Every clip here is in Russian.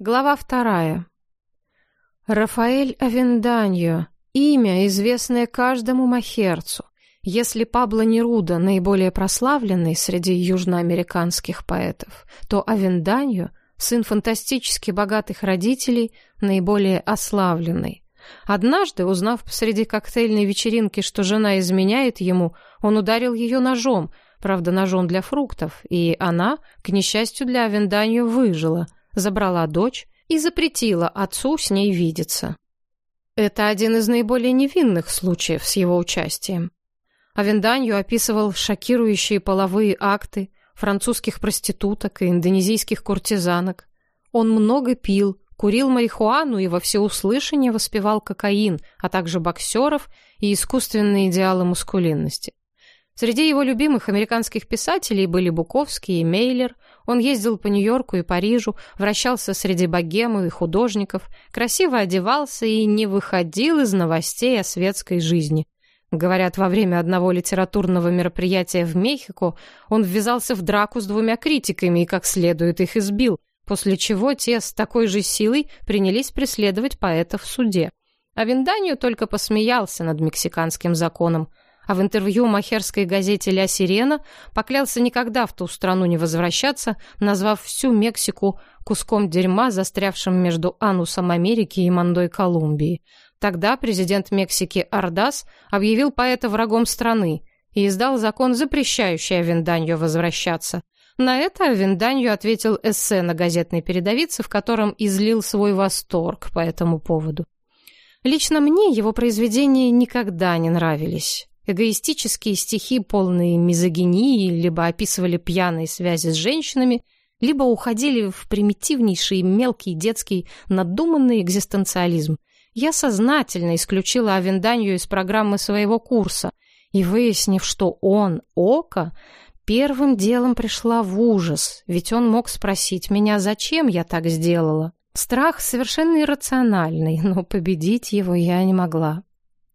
Глава вторая. Рафаэль Авенданьо. Имя, известное каждому махерцу. Если Пабло Неруда наиболее прославленный среди южноамериканских поэтов, то Авенданьо, сын фантастически богатых родителей, наиболее ославленный. Однажды, узнав посреди коктейльной вечеринки, что жена изменяет ему, он ударил ее ножом, правда, ножом для фруктов, и она, к несчастью для Авенданьо, выжила – забрала дочь и запретила отцу с ней видеться. Это один из наиболее невинных случаев с его участием. Авенданью описывал шокирующие половые акты французских проституток и индонезийских куртизанок. Он много пил, курил марихуану и во всеуслышание воспевал кокаин, а также боксеров и искусственные идеалы мускулинности. Среди его любимых американских писателей были Буковский и Мейлер. Он ездил по Нью-Йорку и Парижу, вращался среди богемов и художников, красиво одевался и не выходил из новостей о светской жизни. Говорят, во время одного литературного мероприятия в Мехико он ввязался в драку с двумя критиками и как следует их избил, после чего те с такой же силой принялись преследовать поэта в суде. А Винданию только посмеялся над мексиканским законом – а в интервью махерской газете «Ля Сирена» поклялся никогда в ту страну не возвращаться, назвав всю Мексику куском дерьма, застрявшим между анусом Америки и Мандой Колумбии. Тогда президент Мексики Ардас объявил поэта врагом страны и издал закон, запрещающий Авенданью возвращаться. На это Авенданью ответил эссе на газетной передовице, в котором излил свой восторг по этому поводу. Лично мне его произведения никогда не нравились. Эгоистические стихи, полные мизогинии, либо описывали пьяные связи с женщинами, либо уходили в примитивнейший мелкий детский надуманный экзистенциализм. Я сознательно исключила Авенданью из программы своего курса, и, выяснив, что он — око, первым делом пришла в ужас, ведь он мог спросить меня, зачем я так сделала. Страх совершенно иррациональный, но победить его я не могла.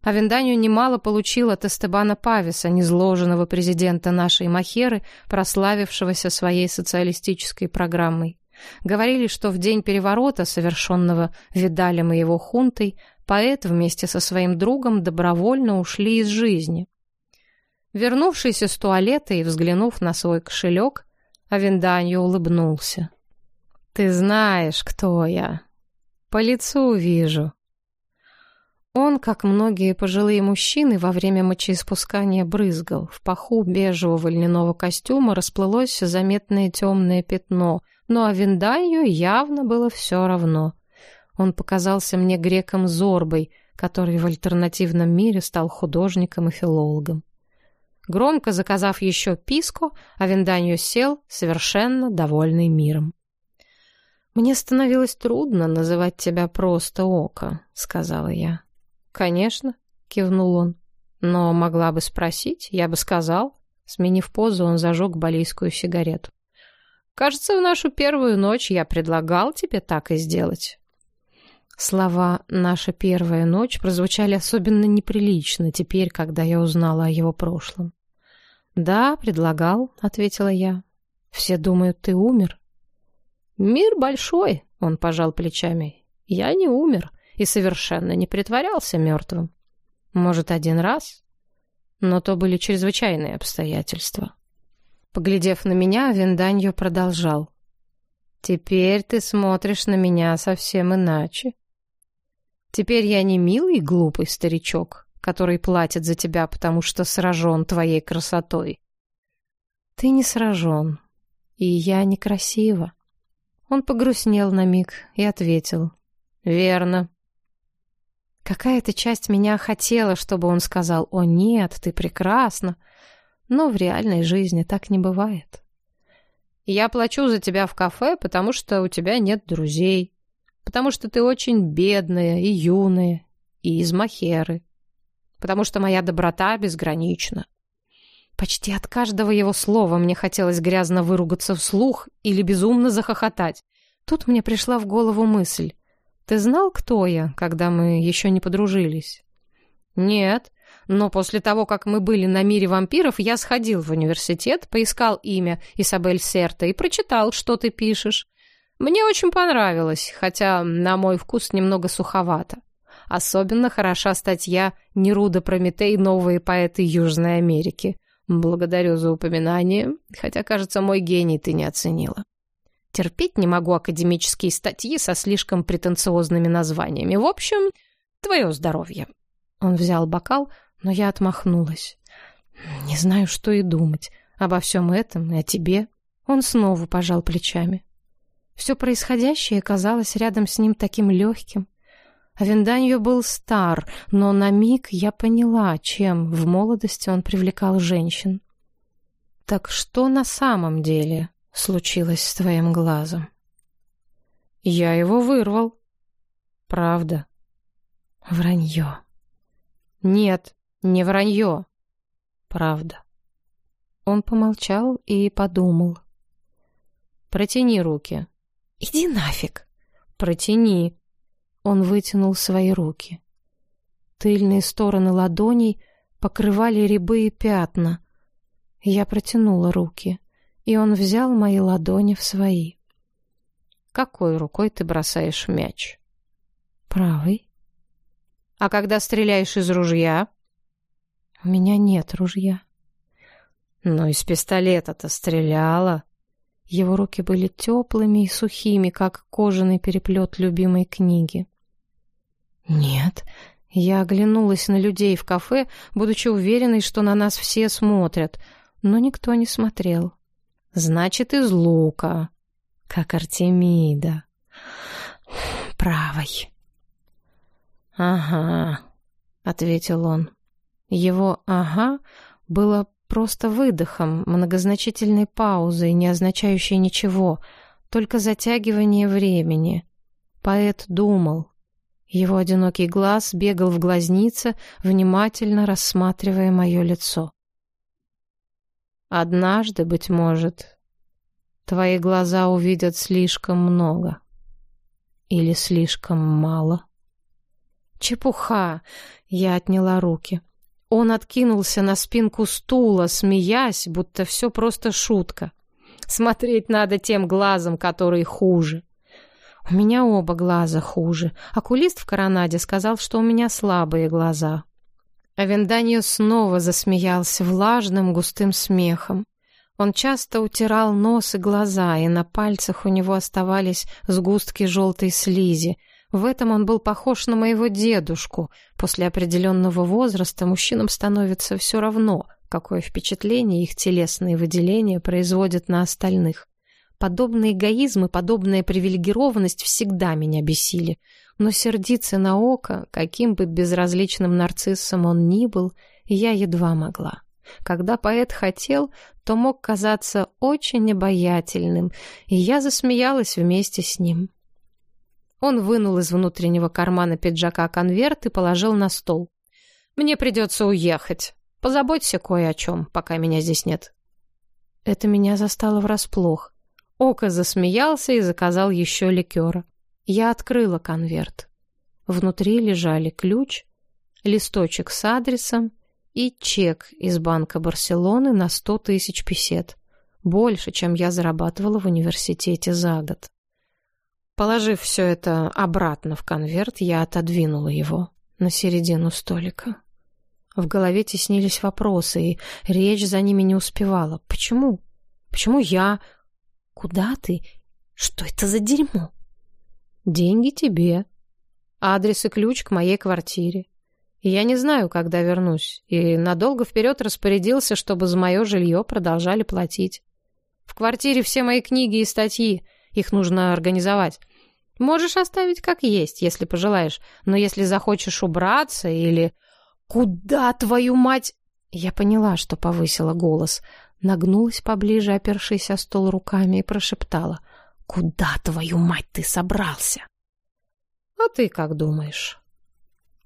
Авенданию немало получил от Эстебана Пависа, незложенного президента нашей Махеры, прославившегося своей социалистической программой. Говорили, что в день переворота, совершенного Видалем и его хунтой, поэт вместе со своим другом добровольно ушли из жизни. Вернувшись из туалета и взглянув на свой кошелек, Авенданью улыбнулся. «Ты знаешь, кто я. По лицу вижу». Он, как многие пожилые мужчины, во время мочеиспускания брызгал. В паху бежевого льняного костюма расплылось заметное темное пятно, но Авендаю явно было все равно. Он показался мне греком Зорбой, который в альтернативном мире стал художником и филологом. Громко заказав еще писку, Авенданью сел, совершенно довольный миром. «Мне становилось трудно называть тебя просто Око», — сказала я. «Конечно», — кивнул он. «Но могла бы спросить, я бы сказал». Сменив позу, он зажег балийскую сигарету. «Кажется, в нашу первую ночь я предлагал тебе так и сделать». Слова «наша первая ночь» прозвучали особенно неприлично теперь, когда я узнала о его прошлом. «Да, предлагал», — ответила я. «Все думают, ты умер». «Мир большой», — он пожал плечами. «Я не умер и совершенно не притворялся мертвым. Может, один раз? Но то были чрезвычайные обстоятельства. Поглядев на меня, Винданьо продолжал. «Теперь ты смотришь на меня совсем иначе. Теперь я не милый глупый старичок, который платит за тебя, потому что сражен твоей красотой. Ты не сражен, и я некрасива». Он погрустнел на миг и ответил. «Верно. Какая-то часть меня хотела, чтобы он сказал «О нет, ты прекрасна», но в реальной жизни так не бывает. Я плачу за тебя в кафе, потому что у тебя нет друзей, потому что ты очень бедная и юная, и из Махеры, потому что моя доброта безгранична. Почти от каждого его слова мне хотелось грязно выругаться вслух или безумно захохотать. Тут мне пришла в голову мысль. Ты знал, кто я, когда мы еще не подружились? Нет, но после того, как мы были на мире вампиров, я сходил в университет, поискал имя Исабель Серта и прочитал, что ты пишешь. Мне очень понравилось, хотя на мой вкус немного суховато. Особенно хороша статья «Неруда Прометей. Новые поэты Южной Америки». Благодарю за упоминание, хотя, кажется, мой гений ты не оценила. Терпеть не могу академические статьи со слишком претенциозными названиями. В общем, твое здоровье. Он взял бокал, но я отмахнулась. Не знаю, что и думать. Обо всем этом и о тебе. Он снова пожал плечами. Все происходящее казалось рядом с ним таким легким. Авенданьо был стар, но на миг я поняла, чем в молодости он привлекал женщин. «Так что на самом деле случилось с твоим глазом?» «Я его вырвал». «Правда». «Вранье». «Нет, не вранье». «Правда». Он помолчал и подумал. «Протяни руки». «Иди нафиг!» «Протяни!» Он вытянул свои руки. Тыльные стороны ладоней покрывали рябы и пятна. Я протянула руки, и он взял мои ладони в свои. «Какой рукой ты бросаешь мяч?» «Правой». «А когда стреляешь из ружья?» «У меня нет ружья». «Ну, из пистолета-то стреляла». Его руки были теплыми и сухими, как кожаный переплет любимой книги. «Нет». Я оглянулась на людей в кафе, будучи уверенной, что на нас все смотрят, но никто не смотрел. «Значит, из лука, как Артемида. Правой». «Ага», — ответил он. Его «ага» было просто выдохом, многозначительной паузой, не означающей ничего, только затягивание времени. Поэт думал. Его одинокий глаз бегал в глазнице, внимательно рассматривая мое лицо. «Однажды, быть может, твои глаза увидят слишком много. Или слишком мало». «Чепуха!» — я отняла руки. Он откинулся на спинку стула, смеясь, будто все просто шутка. Смотреть надо тем глазом, который хуже. У меня оба глаза хуже. Окулист в коронаде сказал, что у меня слабые глаза. Авенданио снова засмеялся влажным густым смехом. Он часто утирал нос и глаза, и на пальцах у него оставались сгустки желтой слизи — в этом он был похож на моего дедушку. После определенного возраста мужчинам становится все равно, какое впечатление их телесные выделения производят на остальных. Подобный эгоизм и подобная привилегированность всегда меня бесили. Но сердиться на око, каким бы безразличным нарциссом он ни был, я едва могла. Когда поэт хотел, то мог казаться очень обаятельным, и я засмеялась вместе с ним. Он вынул из внутреннего кармана пиджака конверт и положил на стол. «Мне придется уехать. Позаботься кое о чем, пока меня здесь нет». Это меня застало врасплох. Ока засмеялся и заказал еще ликера. Я открыла конверт. Внутри лежали ключ, листочек с адресом и чек из банка Барселоны на сто тысяч песет. Больше, чем я зарабатывала в университете за год. Положив все это обратно в конверт, я отодвинула его на середину столика. В голове теснились вопросы, и речь за ними не успевала. Почему? Почему я? Куда ты? Что это за дерьмо? Деньги тебе. Адрес и ключ к моей квартире. Я не знаю, когда вернусь, и надолго вперед распорядился, чтобы за мое жилье продолжали платить. В квартире все мои книги и статьи, их нужно организовать. Можешь оставить как есть, если пожелаешь, но если захочешь убраться или... Куда, твою мать? Я поняла, что повысила голос, нагнулась поближе, опершись о стол руками, и прошептала. Куда, твою мать, ты собрался? А ты как думаешь?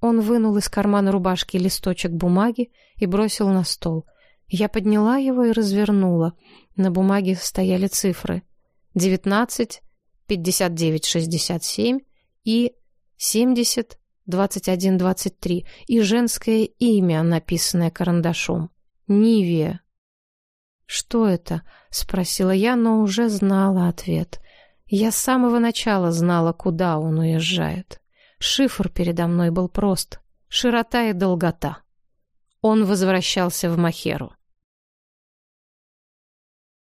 Он вынул из кармана рубашки листочек бумаги и бросил на стол. Я подняла его и развернула. На бумаге стояли цифры. Девятнадцать 5967 и 70 2123 и женское имя, написанное карандашом. Нивия. «Что это?» — спросила я, но уже знала ответ. Я с самого начала знала, куда он уезжает. Шифр передо мной был прост. Широта и долгота. Он возвращался в Махеру.